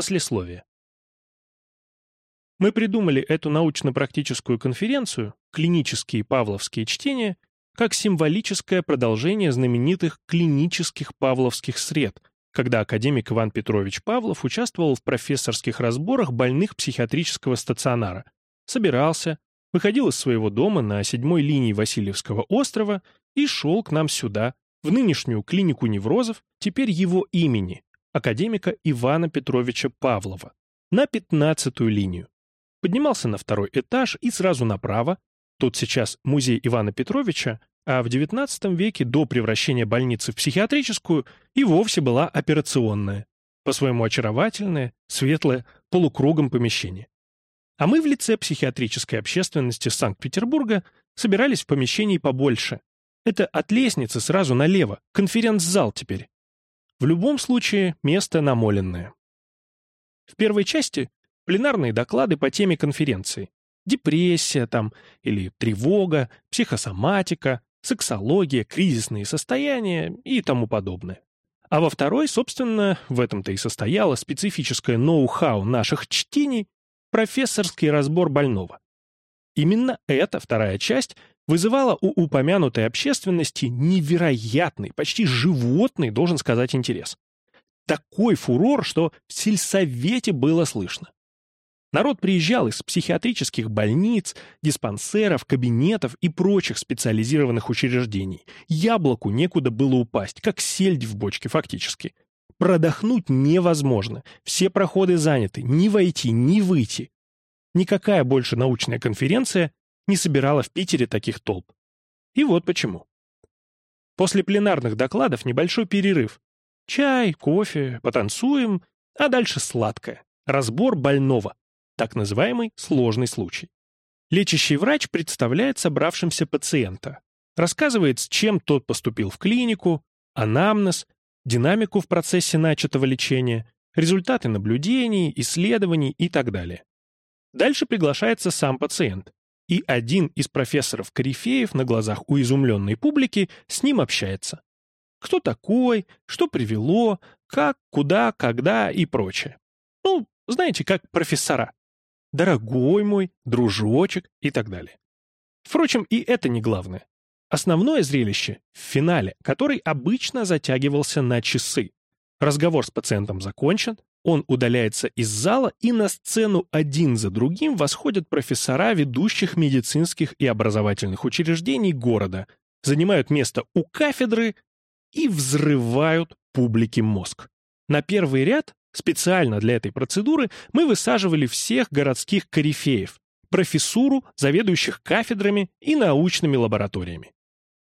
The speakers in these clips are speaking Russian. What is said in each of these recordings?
Послесловие. Мы придумали эту научно-практическую конференцию «Клинические павловские чтения» как символическое продолжение знаменитых клинических павловских сред, когда академик Иван Петрович Павлов участвовал в профессорских разборах больных психиатрического стационара, собирался, выходил из своего дома на седьмой линии Васильевского острова и шел к нам сюда, в нынешнюю клинику неврозов, теперь его имени, академика Ивана Петровича Павлова, на пятнадцатую линию. Поднимался на второй этаж и сразу направо, тут сейчас музей Ивана Петровича, а в XIX веке до превращения больницы в психиатрическую и вовсе была операционная, по-своему очаровательное, светлое, полукругом помещение. А мы в лице психиатрической общественности Санкт-Петербурга собирались в помещении побольше. Это от лестницы сразу налево, конференц-зал теперь. В любом случае, место намоленное. В первой части пленарные доклады по теме конференции. Депрессия там, или тревога, психосоматика, сексология, кризисные состояния и тому подобное. А во второй, собственно, в этом-то и состояло специфическое ноу-хау наших чтений профессорский разбор больного. Именно эта вторая часть вызывала у упомянутой общественности невероятный, почти животный, должен сказать, интерес. Такой фурор, что в сельсовете было слышно. Народ приезжал из психиатрических больниц, диспансеров, кабинетов и прочих специализированных учреждений. Яблоку некуда было упасть, как сельдь в бочке фактически. Продохнуть невозможно. Все проходы заняты. Ни войти, ни выйти. Никакая больше научная конференция не собирала в Питере таких толп. И вот почему. После пленарных докладов небольшой перерыв. Чай, кофе, потанцуем, а дальше сладкое. Разбор больного. Так называемый сложный случай. Лечащий врач представляет собравшимся пациента. Рассказывает, с чем тот поступил в клинику, анамнез, динамику в процессе начатого лечения, результаты наблюдений, исследований и так далее. Дальше приглашается сам пациент, и один из профессоров Корифеев на глазах у изумленной публики с ним общается. Кто такой, что привело, как, куда, когда и прочее. Ну, знаете, как профессора. Дорогой мой, дружочек и так далее. Впрочем, и это не главное. Основное зрелище — в финале, который обычно затягивался на часы. Разговор с пациентом закончен, он удаляется из зала, и на сцену один за другим восходят профессора ведущих медицинских и образовательных учреждений города, занимают место у кафедры и взрывают публике мозг. На первый ряд, специально для этой процедуры, мы высаживали всех городских корифеев, профессуру, заведующих кафедрами и научными лабораториями.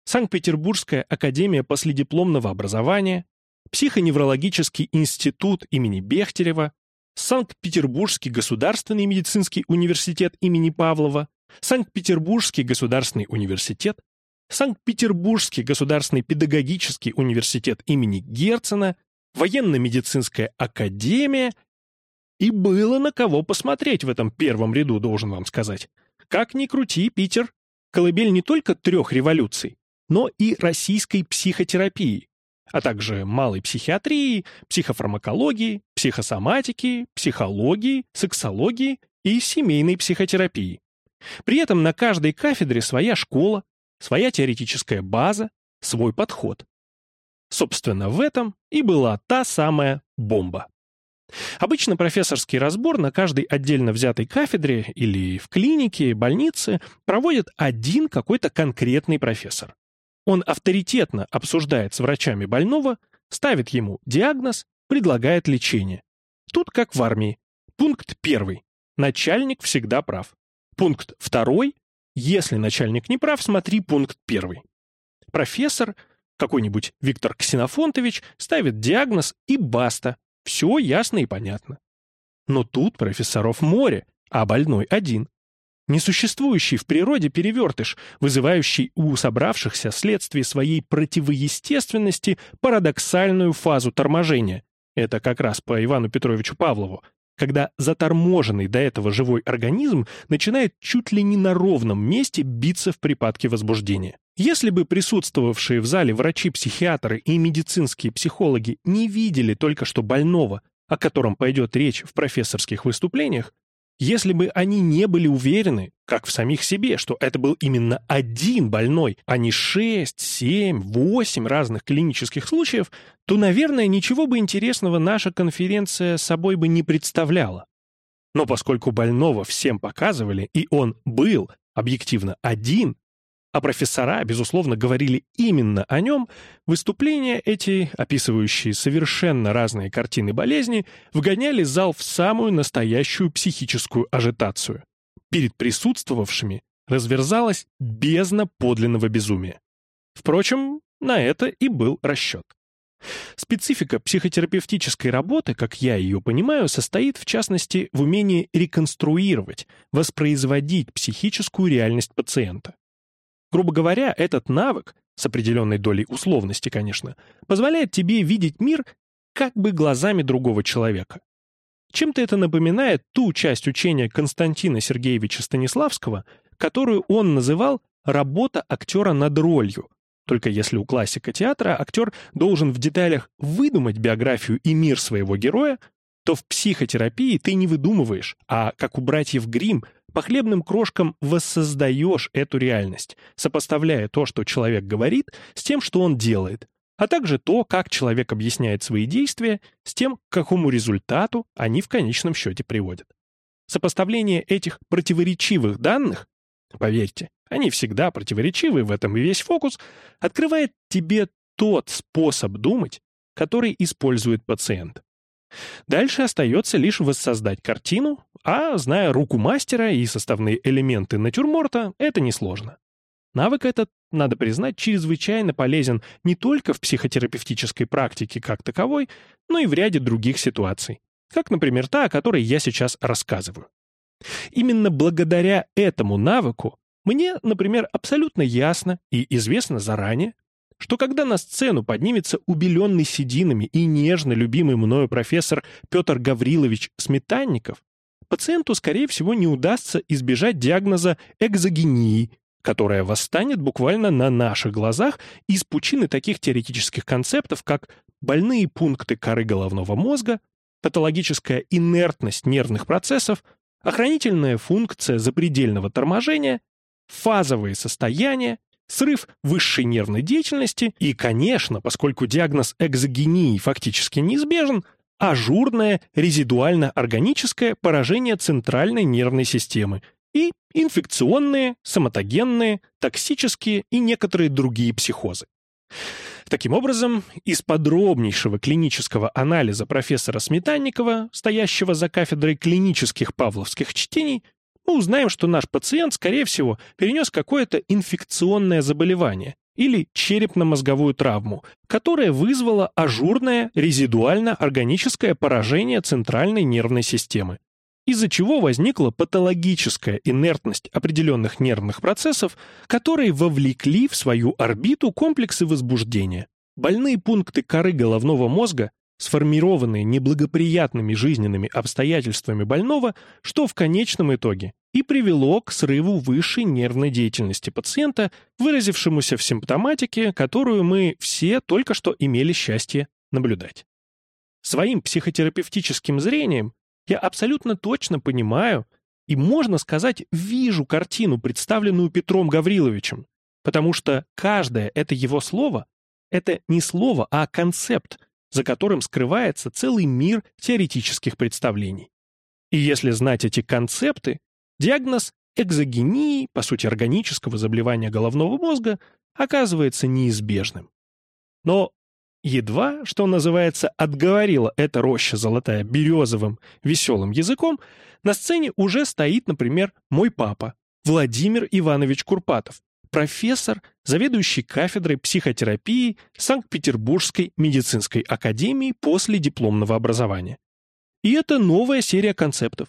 Санкт-Петербургская академия последипломного образования, Психоневрологический институт имени Бехтерева, Санкт-Петербургский государственный медицинский университет имени Павлова, Санкт-Петербургский государственный университет, Санкт-Петербургский государственный педагогический университет имени Герцена, военно-медицинская академия. И было на кого посмотреть в этом первом ряду, должен вам сказать. Как ни крути, Питер, колыбель не только трех революций, но и российской психотерапии, а также малой психиатрии, психофармакологии, психосоматики, психологии, сексологии и семейной психотерапии. При этом на каждой кафедре своя школа, своя теоретическая база, свой подход. Собственно, в этом и была та самая бомба. Обычно профессорский разбор на каждой отдельно взятой кафедре или в клинике, больнице проводит один какой-то конкретный профессор. Он авторитетно обсуждает с врачами больного, ставит ему диагноз, предлагает лечение. Тут как в армии. Пункт первый. Начальник всегда прав. Пункт второй. Если начальник не прав, смотри пункт первый. Профессор, какой-нибудь Виктор Ксенофонтович, ставит диагноз и баста. Все ясно и понятно. Но тут профессоров море, а больной один. Несуществующий в природе перевертыш, вызывающий у собравшихся вследствие своей противоестественности парадоксальную фазу торможения. Это как раз по Ивану Петровичу Павлову, когда заторможенный до этого живой организм начинает чуть ли не на ровном месте биться в припадке возбуждения. Если бы присутствовавшие в зале врачи-психиатры и медицинские психологи не видели только что больного, о котором пойдет речь в профессорских выступлениях, если бы они не были уверены, как в самих себе, что это был именно один больной, а не шесть, семь, восемь разных клинических случаев, то, наверное, ничего бы интересного наша конференция собой бы не представляла. Но поскольку больного всем показывали, и он был, объективно, один, а профессора, безусловно, говорили именно о нем, выступления эти, описывающие совершенно разные картины болезни, вгоняли зал в самую настоящую психическую ажитацию. Перед присутствовавшими разверзалась бездна подлинного безумия. Впрочем, на это и был расчет. Специфика психотерапевтической работы, как я ее понимаю, состоит в частности в умении реконструировать, воспроизводить психическую реальность пациента. Грубо говоря, этот навык, с определенной долей условности, конечно, позволяет тебе видеть мир как бы глазами другого человека. Чем-то это напоминает ту часть учения Константина Сергеевича Станиславского, которую он называл «работа актера над ролью», только если у классика театра актер должен в деталях выдумать биографию и мир своего героя, то в психотерапии ты не выдумываешь, а, как у братьев Гримм, по хлебным крошкам воссоздаешь эту реальность, сопоставляя то, что человек говорит, с тем, что он делает, а также то, как человек объясняет свои действия, с тем, к какому результату они в конечном счете приводят. Сопоставление этих противоречивых данных, поверьте, они всегда противоречивы, в этом и весь фокус, открывает тебе тот способ думать, который использует пациент. Дальше остается лишь воссоздать картину, а, зная руку мастера и составные элементы натюрморта, это несложно. Навык этот, надо признать, чрезвычайно полезен не только в психотерапевтической практике как таковой, но и в ряде других ситуаций, как, например, та, о которой я сейчас рассказываю. Именно благодаря этому навыку мне, например, абсолютно ясно и известно заранее, что когда на сцену поднимется убеленный сединами и нежно любимый мною профессор Петр Гаврилович Сметанников, пациенту, скорее всего, не удастся избежать диагноза экзогении, которая восстанет буквально на наших глазах из пучины таких теоретических концептов, как больные пункты коры головного мозга, патологическая инертность нервных процессов, охранительная функция запредельного торможения, фазовые состояния, срыв высшей нервной деятельности. И, конечно, поскольку диагноз экзогении фактически неизбежен, ажурное резидуально-органическое поражение центральной нервной системы и инфекционные, соматогенные, токсические и некоторые другие психозы. Таким образом, из подробнейшего клинического анализа профессора Сметанникова, стоящего за кафедрой клинических павловских чтений, мы узнаем, что наш пациент, скорее всего, перенес какое-то инфекционное заболевание или черепно-мозговую травму, которая вызвала ажурное резидуально-органическое поражение центральной нервной системы, из-за чего возникла патологическая инертность определенных нервных процессов, которые вовлекли в свою орбиту комплексы возбуждения. Больные пункты коры головного мозга сформированные неблагоприятными жизненными обстоятельствами больного, что в конечном итоге и привело к срыву высшей нервной деятельности пациента, выразившемуся в симптоматике, которую мы все только что имели счастье наблюдать. Своим психотерапевтическим зрением я абсолютно точно понимаю и, можно сказать, вижу картину, представленную Петром Гавриловичем, потому что каждое это его слово — это не слово, а концепт, за которым скрывается целый мир теоретических представлений. И если знать эти концепты, диагноз экзогении, по сути органического заболевания головного мозга, оказывается неизбежным. Но едва, что называется, отговорила эта роща золотая березовым, веселым языком, на сцене уже стоит, например, мой папа, Владимир Иванович Курпатов, профессор, заведующий кафедрой психотерапии Санкт-Петербургской медицинской академии после дипломного образования. И это новая серия концептов.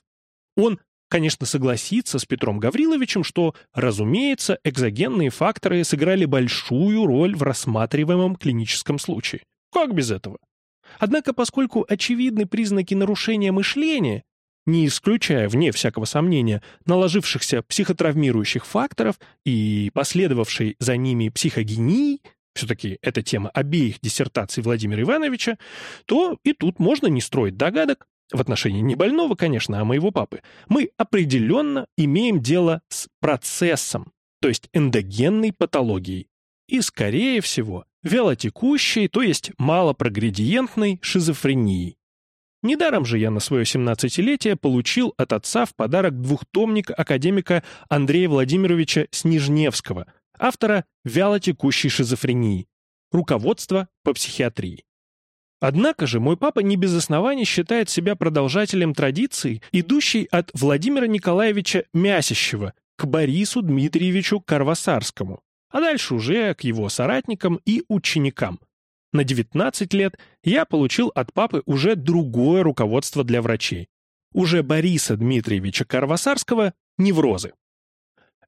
Он, конечно, согласится с Петром Гавриловичем, что, разумеется, экзогенные факторы сыграли большую роль в рассматриваемом клиническом случае. Как без этого? Однако, поскольку очевидны признаки нарушения мышления, не исключая, вне всякого сомнения, наложившихся психотравмирующих факторов и последовавшей за ними психогении, все-таки это тема обеих диссертаций Владимира Ивановича, то и тут можно не строить догадок, в отношении не больного, конечно, а моего папы, мы определенно имеем дело с процессом, то есть эндогенной патологией. И, скорее всего, вялотекущей, то есть малопрогредиентной шизофренией. Недаром же я на свое 17-летие получил от отца в подарок двухтомник академика Андрея Владимировича Снежневского, автора «Вялотекущей шизофрении. Руководство по психиатрии». Однако же мой папа не без оснований считает себя продолжателем традиции, идущей от Владимира Николаевича Мясищева к Борису Дмитриевичу Карвасарскому, а дальше уже к его соратникам и ученикам. На 19 лет я получил от папы уже другое руководство для врачей. Уже Бориса Дмитриевича Карвасарского «Неврозы».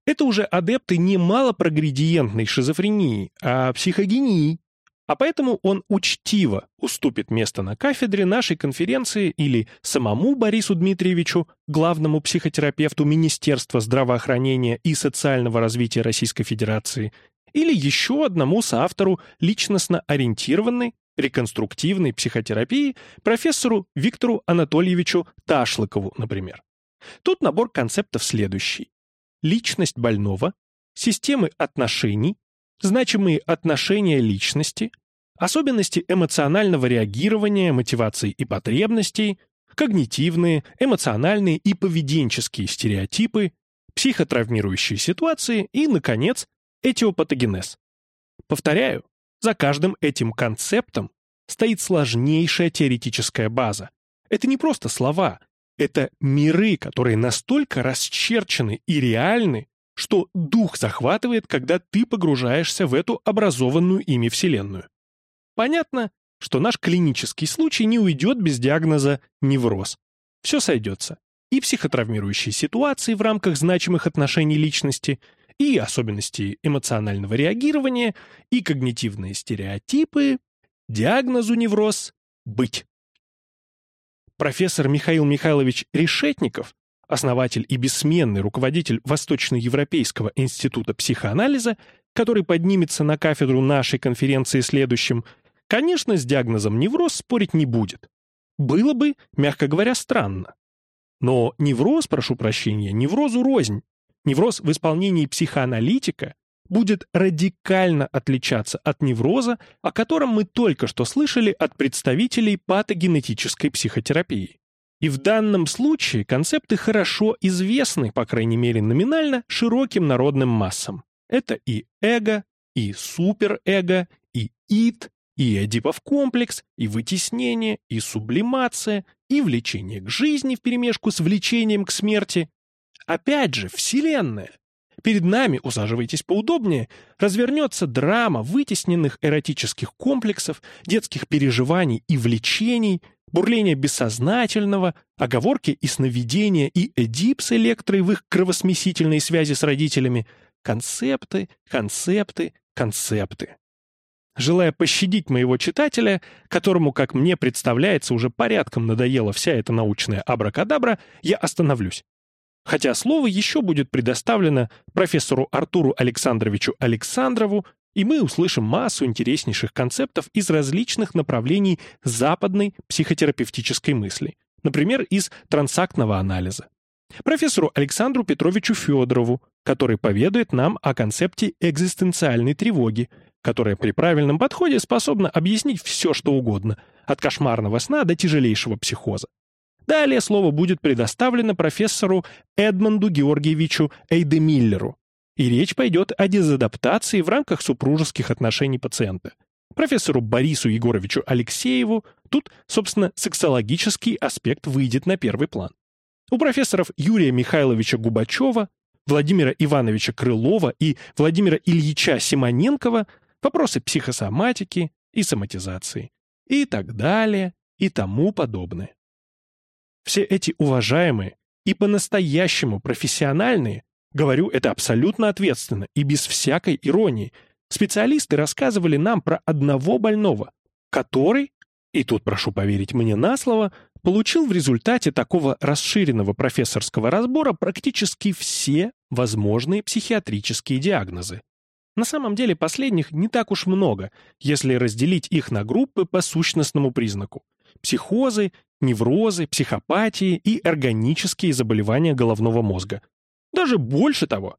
Это уже адепты не малопрогредиентной шизофрении, а психогении, а поэтому он учтиво уступит место на кафедре нашей конференции или самому Борису Дмитриевичу, главному психотерапевту Министерства здравоохранения и социального развития Российской Федерации, или еще одному соавтору личностно ориентированной, реконструктивной психотерапии профессору Виктору Анатольевичу Ташлыкову, например. Тут набор концептов следующий. Личность больного, системы отношений, значимые отношения личности, особенности эмоционального реагирования, мотиваций и потребностей, когнитивные, эмоциональные и поведенческие стереотипы, психотравмирующие ситуации и, наконец, этиопатогенез. Повторяю, за каждым этим концептом стоит сложнейшая теоретическая база. Это не просто слова, это миры, которые настолько расчерчены и реальны, что дух захватывает, когда ты погружаешься в эту образованную ими Вселенную. Понятно, что наш клинический случай не уйдет без диагноза невроз. Все сойдется. И психотравмирующие ситуации в рамках значимых отношений личности, и особенности эмоционального реагирования, и когнитивные стереотипы, диагнозу невроз быть. Профессор Михаил Михайлович Решетников основатель и бессменный руководитель Восточноевропейского института психоанализа, который поднимется на кафедру нашей конференции следующим, конечно, с диагнозом невроз спорить не будет. Было бы, мягко говоря, странно. Но невроз, прошу прощения, неврозу рознь. Невроз в исполнении психоаналитика будет радикально отличаться от невроза, о котором мы только что слышали от представителей патогенетической психотерапии. И в данном случае концепты хорошо известны, по крайней мере номинально, широким народным массам. Это и эго, и суперэго, и ид, и Эдипов комплекс, и вытеснение, и сублимация, и влечение к жизни вперемешку с влечением к смерти. Опять же, Вселенная. Перед нами, усаживайтесь поудобнее, развернется драма вытесненных эротических комплексов, детских переживаний и влечений – бурление бессознательного, оговорки и сновидения и Эдип с Электрой в их кровосмесительной связи с родителями, концепты, концепты, концепты. Желая пощадить моего читателя, которому, как мне представляется, уже порядком надоела вся эта научная абракадабра, я остановлюсь. Хотя слово еще будет предоставлено профессору Артуру Александровичу Александрову, и мы услышим массу интереснейших концептов из различных направлений западной психотерапевтической мысли, например, из трансактного анализа. Профессору Александру Петровичу Федорову, который поведает нам о концепте экзистенциальной тревоги, которая при правильном подходе способна объяснить все, что угодно, от кошмарного сна до тяжелейшего психоза. Далее слово будет предоставлено профессору Эдмонду Георгиевичу Эйдемиллеру, и речь пойдет о дезадаптации в рамках супружеских отношений пациента. Профессору Борису Егоровичу Алексееву тут, собственно, сексологический аспект выйдет на первый план. У профессоров Юрия Михайловича Губачева, Владимира Ивановича Крылова и Владимира Ильича Симоненкова вопросы психосоматики и соматизации и так далее и тому подобное. Все эти уважаемые и по-настоящему профессиональные Говорю это абсолютно ответственно и без всякой иронии. Специалисты рассказывали нам про одного больного, который, и тут прошу поверить мне на слово, получил в результате такого расширенного профессорского разбора практически все возможные психиатрические диагнозы. На самом деле последних не так уж много, если разделить их на группы по сущностному признаку. Психозы, неврозы, психопатии и органические заболевания головного мозга. Даже больше того.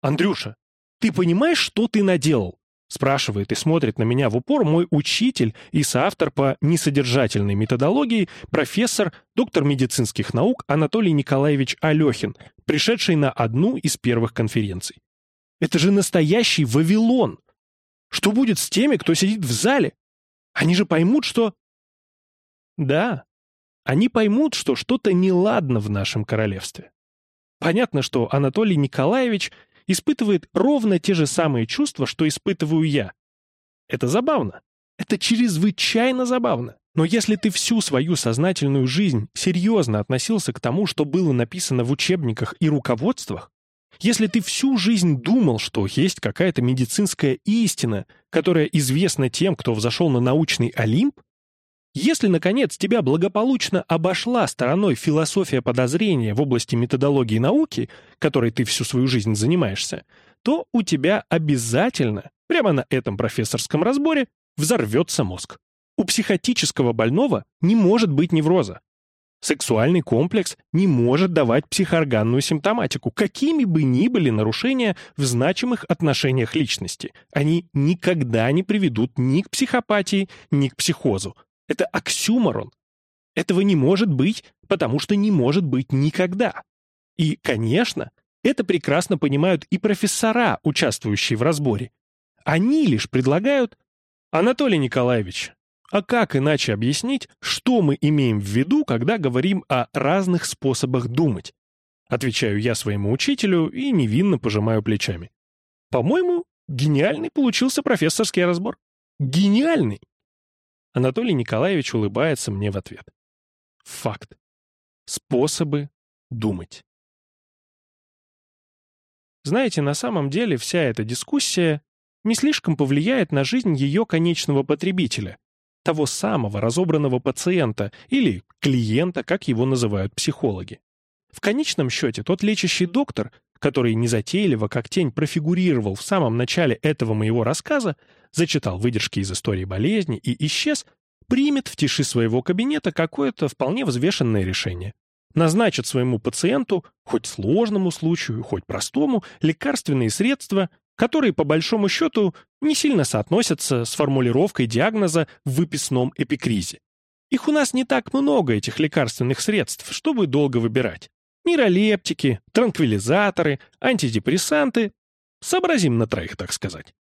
«Андрюша, ты понимаешь, что ты наделал?» Спрашивает и смотрит на меня в упор мой учитель и соавтор по несодержательной методологии, профессор, доктор медицинских наук Анатолий Николаевич Алехин, пришедший на одну из первых конференций. Это же настоящий Вавилон. Что будет с теми, кто сидит в зале? Они же поймут, что... Да, они поймут, что что-то неладно в нашем королевстве. Понятно, что Анатолий Николаевич испытывает ровно те же самые чувства, что испытываю я. Это забавно. Это чрезвычайно забавно. Но если ты всю свою сознательную жизнь серьезно относился к тому, что было написано в учебниках и руководствах, если ты всю жизнь думал, что есть какая-то медицинская истина, которая известна тем, кто взошел на научный Олимп, если, наконец, тебя благополучно обошла стороной философия подозрения в области методологии науки, которой ты всю свою жизнь занимаешься, то у тебя обязательно, прямо на этом профессорском разборе, взорвется мозг. У психотического больного не может быть невроза. Сексуальный комплекс не может давать психоорганную симптоматику, какими бы ни были нарушения в значимых отношениях личности. Они никогда не приведут ни к психопатии, ни к психозу. Это оксюморон. Этого не может быть, потому что не может быть никогда. И, конечно, это прекрасно понимают и профессора, участвующие в разборе. Они лишь предлагают «Анатолий Николаевич, а как иначе объяснить, что мы имеем в виду, когда говорим о разных способах думать? Отвечаю я своему учителю и невинно пожимаю плечами. По-моему, гениальный получился профессорский разбор. Гениальный! Анатолий Николаевич улыбается мне в ответ. Факт. Способы думать. Знаете, на самом деле вся эта дискуссия не слишком повлияет на жизнь ее конечного потребителя, того самого разобранного пациента или клиента, как его называют психологи. В конечном счете, тот лечащий доктор, который незатейливо, как тень, профигурировал в самом начале этого моего рассказа, зачитал выдержки из истории болезни и исчез, примет в тиши своего кабинета какое-то вполне взвешенное решение. Назначит своему пациенту, хоть сложному случаю, хоть простому, лекарственные средства, которые, по большому счету, не сильно соотносятся с формулировкой диагноза в выписном эпикризе. Их у нас не так много, этих лекарственных средств, чтобы долго выбирать. Нейролептики, транквилизаторы, антидепрессанты. Сообразим на троих, так сказать.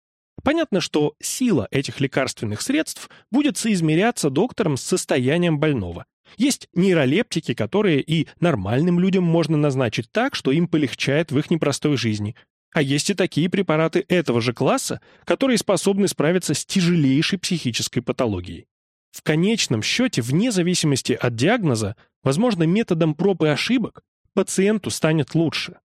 Понятно, что сила этих лекарственных средств будет соизмеряться доктором с состоянием больного. Есть нейролептики, которые и нормальным людям можно назначить так, что им полегчает в их непростой жизни. А есть и такие препараты этого же класса, которые способны справиться с тяжелейшей психической патологией. В конечном счете, вне зависимости от диагноза, возможно, методом проб и ошибок, пациенту станет лучше.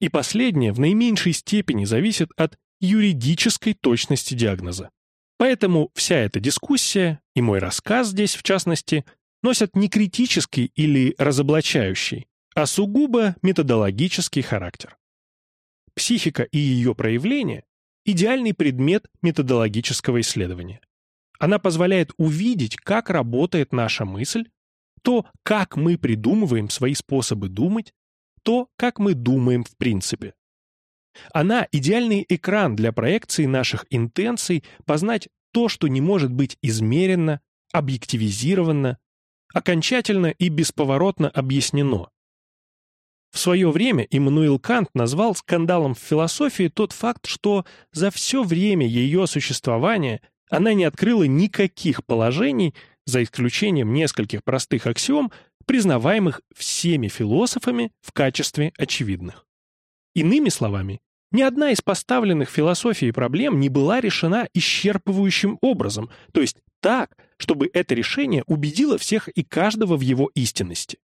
И последнее в наименьшей степени зависит от юридической точности диагноза. Поэтому вся эта дискуссия, и мой рассказ здесь в частности, носят не критический или разоблачающий, а сугубо методологический характер. Психика и ее проявления – идеальный предмет методологического исследования. Она позволяет увидеть, как работает наша мысль, то, как мы придумываем свои способы думать, то, как мы думаем в принципе. Она – идеальный экран для проекции наших интенций познать то, что не может быть измерено, объективизировано, окончательно и бесповоротно объяснено, в свое время Иммануил Кант назвал скандалом в философии тот факт, что за все время ее существования она не открыла никаких положений, за исключением нескольких простых аксиом, признаваемых всеми философами в качестве очевидных. Иными словами, ни одна из поставленных философией проблем не была решена исчерпывающим образом, то есть так, чтобы это решение убедило всех и каждого в его истинности.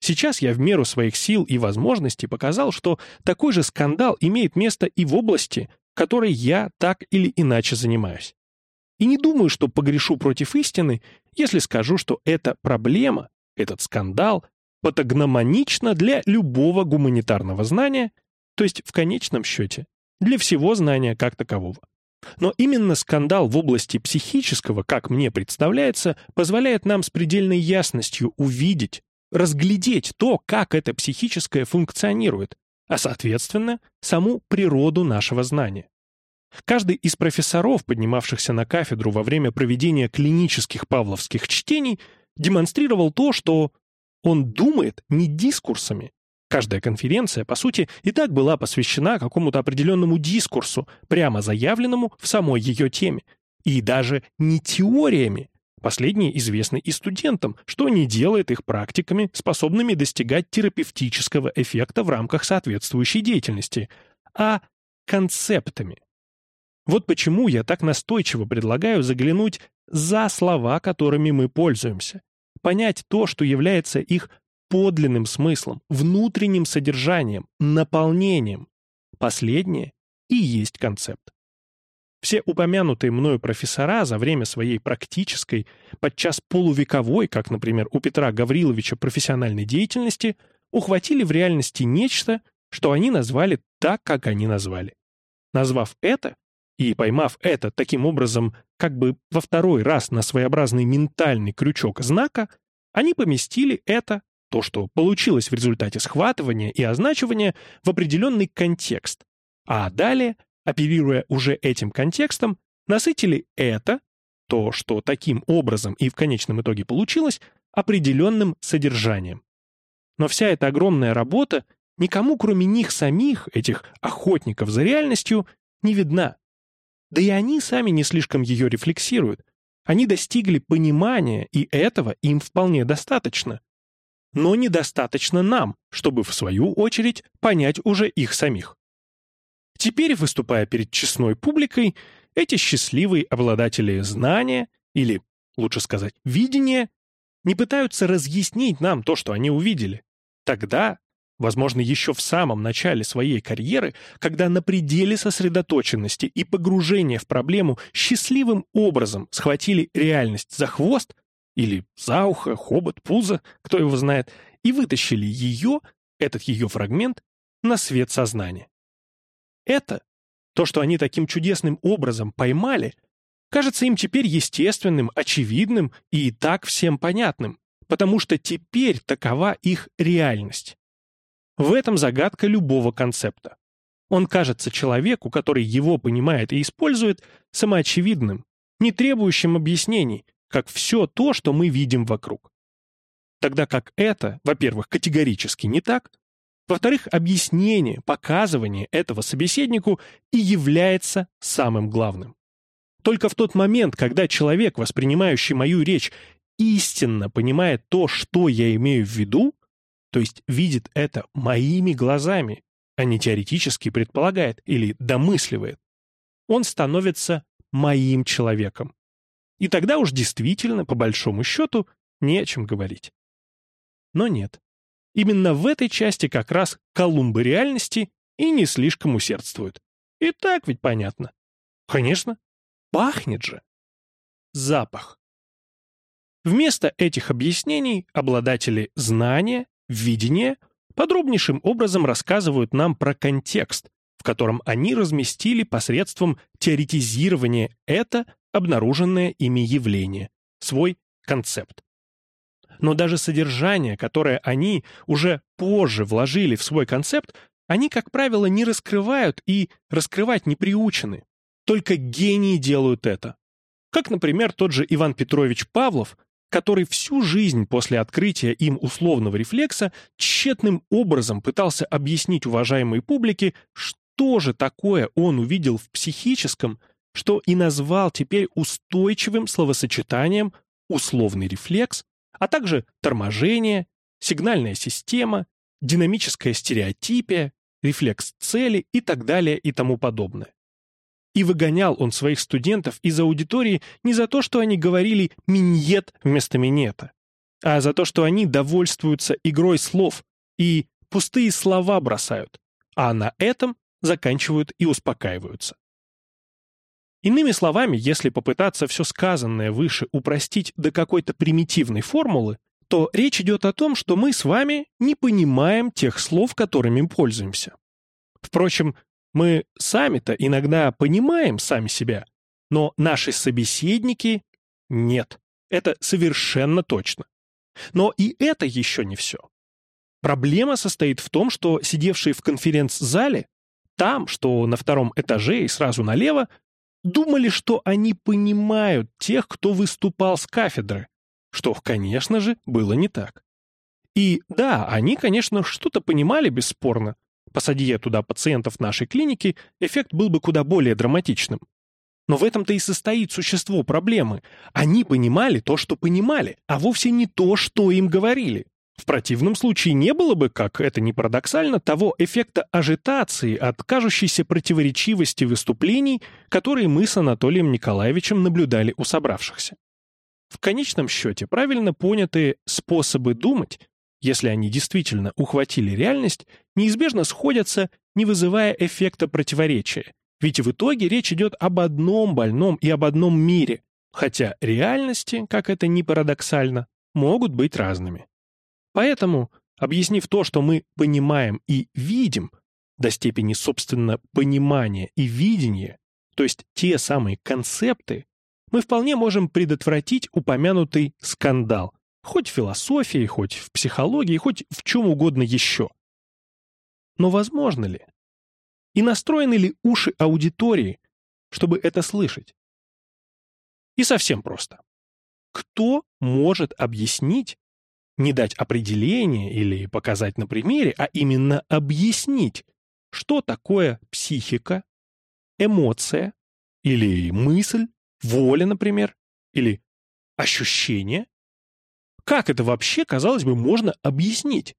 Сейчас я в меру своих сил и возможностей показал, что такой же скандал имеет место и в области, которой я так или иначе занимаюсь. И не думаю, что погрешу против истины, если скажу, что эта проблема, этот скандал, патогномонична для любого гуманитарного знания, то есть в конечном счете для всего знания как такового. Но именно скандал в области психического, как мне представляется, позволяет нам с предельной ясностью увидеть, разглядеть то, как это психическое функционирует, а, соответственно, саму природу нашего знания. Каждый из профессоров, поднимавшихся на кафедру во время проведения клинических павловских чтений, демонстрировал то, что он думает не дискурсами. Каждая конференция, по сути, и так была посвящена какому-то определенному дискурсу, прямо заявленному в самой ее теме. И даже не теориями. Последние известны и студентам, что не делает их практиками, способными достигать терапевтического эффекта в рамках соответствующей деятельности, а концептами. Вот почему я так настойчиво предлагаю заглянуть за слова, которыми мы пользуемся, понять то, что является их подлинным смыслом, внутренним содержанием, наполнением. Последнее и есть концепт. Все упомянутые мною профессора за время своей практической, подчас полувековой, как, например, у Петра Гавриловича профессиональной деятельности, ухватили в реальности нечто, что они назвали так, как они назвали. Назвав это, и поймав это таким образом, как бы во второй раз на своеобразный ментальный крючок знака, они поместили это, то, что получилось в результате схватывания и означивания, в определенный контекст, а далее, оперируя уже этим контекстом, насытили это, то, что таким образом и в конечном итоге получилось, определенным содержанием. Но вся эта огромная работа никому, кроме них самих, этих охотников за реальностью, не видна. Да и они сами не слишком ее рефлексируют. Они достигли понимания, и этого им вполне достаточно. Но недостаточно нам, чтобы, в свою очередь, понять уже их самих. Теперь, выступая перед честной публикой, эти счастливые обладатели знания, или, лучше сказать, видения, не пытаются разъяснить нам то, что они увидели. Тогда возможно, еще в самом начале своей карьеры, когда на пределе сосредоточенности и погружения в проблему счастливым образом схватили реальность за хвост или за ухо, хобот, пузо, кто его знает, и вытащили ее, этот ее фрагмент, на свет сознания. Это, то, что они таким чудесным образом поймали, кажется им теперь естественным, очевидным и так всем понятным, потому что теперь такова их реальность. В этом загадка любого концепта. Он кажется человеку, который его понимает и использует, самоочевидным, не требующим объяснений, как все то, что мы видим вокруг. Тогда как это, во-первых, категорически не так, во-вторых, объяснение, показывание этого собеседнику и является самым главным. Только в тот момент, когда человек, воспринимающий мою речь, истинно понимает то, что я имею в виду, то есть видит это моими глазами, а не теоретически предполагает или домысливает. Он становится моим человеком. И тогда уж действительно, по большому счету, не о чем говорить. Но нет. Именно в этой части как раз Колумбы реальности и не слишком усердствуют. И так ведь понятно. Конечно, пахнет же. Запах. Вместо этих объяснений обладатели знания Видение подробнейшим образом рассказывают нам про контекст, в котором они разместили посредством теоретизирования это обнаруженное ими явление, свой концепт. Но даже содержание, которое они уже позже вложили в свой концепт, они, как правило, не раскрывают и раскрывать не приучены. Только гении делают это. Как, например, тот же Иван Петрович Павлов, который всю жизнь после открытия им условного рефлекса тщетным образом пытался объяснить уважаемой публике, что же такое он увидел в психическом, что и назвал теперь устойчивым словосочетанием условный рефлекс, а также торможение, сигнальная система, динамическая стереотипия, рефлекс цели и так далее и тому подобное. И выгонял он своих студентов из аудитории не за то, что они говорили «миньет» вместо «минета», а за то, что они довольствуются игрой слов и пустые слова бросают, а на этом заканчивают и успокаиваются. Иными словами, если попытаться все сказанное выше упростить до какой-то примитивной формулы, то речь идет о том, что мы с вами не понимаем тех слов, которыми пользуемся. Впрочем, Мы сами-то иногда понимаем сами себя, но наши собеседники — нет. Это совершенно точно. Но и это еще не все. Проблема состоит в том, что сидевшие в конференц-зале, там, что на втором этаже и сразу налево, думали, что они понимают тех, кто выступал с кафедры, что, конечно же, было не так. И да, они, конечно, что-то понимали бесспорно. Посади я туда пациентов нашей клиники, эффект был бы куда более драматичным. Но в этом-то и состоит существо проблемы. Они понимали то, что понимали, а вовсе не то, что им говорили. В противном случае не было бы, как это ни парадоксально, того эффекта ажитации от кажущейся противоречивости выступлений, которые мы с Анатолием Николаевичем наблюдали у собравшихся. В конечном счете, правильно понятые способы думать, если они действительно ухватили реальность, неизбежно сходятся, не вызывая эффекта противоречия. Ведь в итоге речь идет об одном больном и об одном мире, хотя реальности, как это ни парадоксально, могут быть разными. Поэтому, объяснив то, что мы понимаем и видим, до степени, собственно, понимания и видения, то есть те самые концепты, мы вполне можем предотвратить упомянутый скандал, хоть в философии, хоть в психологии, хоть в чем угодно еще. Но возможно ли? И настроены ли уши аудитории, чтобы это слышать? И совсем просто. Кто может объяснить, не дать определение или показать на примере, а именно объяснить, что такое психика, эмоция или мысль, воля, например, или ощущение? Как это вообще, казалось бы, можно объяснить?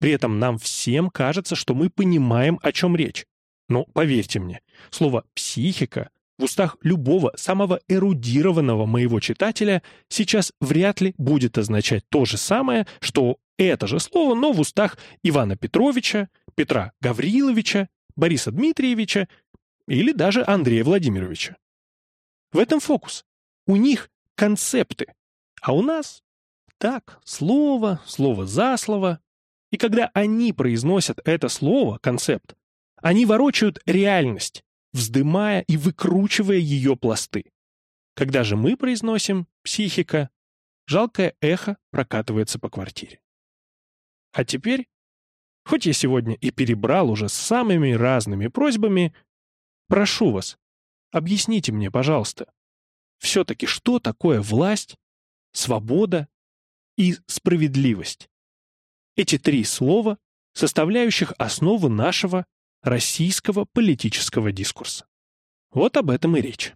При этом нам всем кажется, что мы понимаем, о чем речь. Но поверьте мне, слово «психика» в устах любого самого эрудированного моего читателя сейчас вряд ли будет означать то же самое, что это же слово, но в устах Ивана Петровича, Петра Гавриловича, Бориса Дмитриевича или даже Андрея Владимировича. В этом фокус. У них концепты, а у нас так, слово, слово за слово. И когда они произносят это слово, концепт, они ворочают реальность, вздымая и выкручивая ее пласты. Когда же мы произносим «психика», жалкое эхо прокатывается по квартире. А теперь, хоть я сегодня и перебрал уже с самыми разными просьбами, прошу вас, объясните мне, пожалуйста, все-таки что такое власть, свобода и справедливость? Эти три слова, составляющих основу нашего российского политического дискурса. Вот об этом и речь.